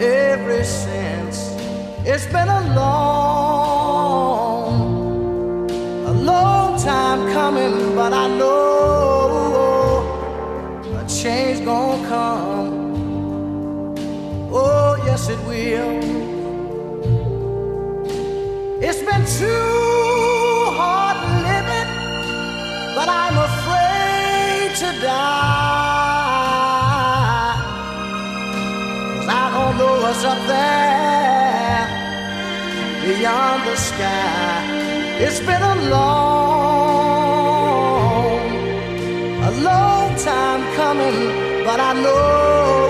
ever since. It's been a long, a long time coming, but I know a change gonna come. Oh, yes, it will. It's been too hard living, but I'm afraid to die. What's up there beyond the sky. It's been a long, a long time coming, but I know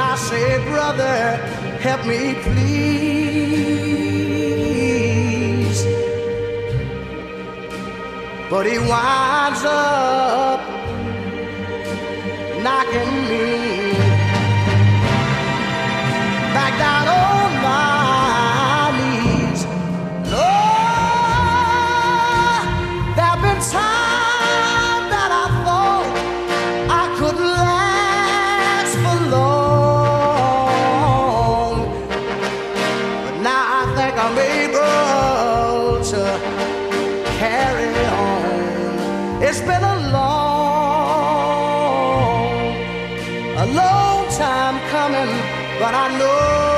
and I say, Brother, help me please. But he winds up knocking me carry on. It's been a long, a long time coming, but I know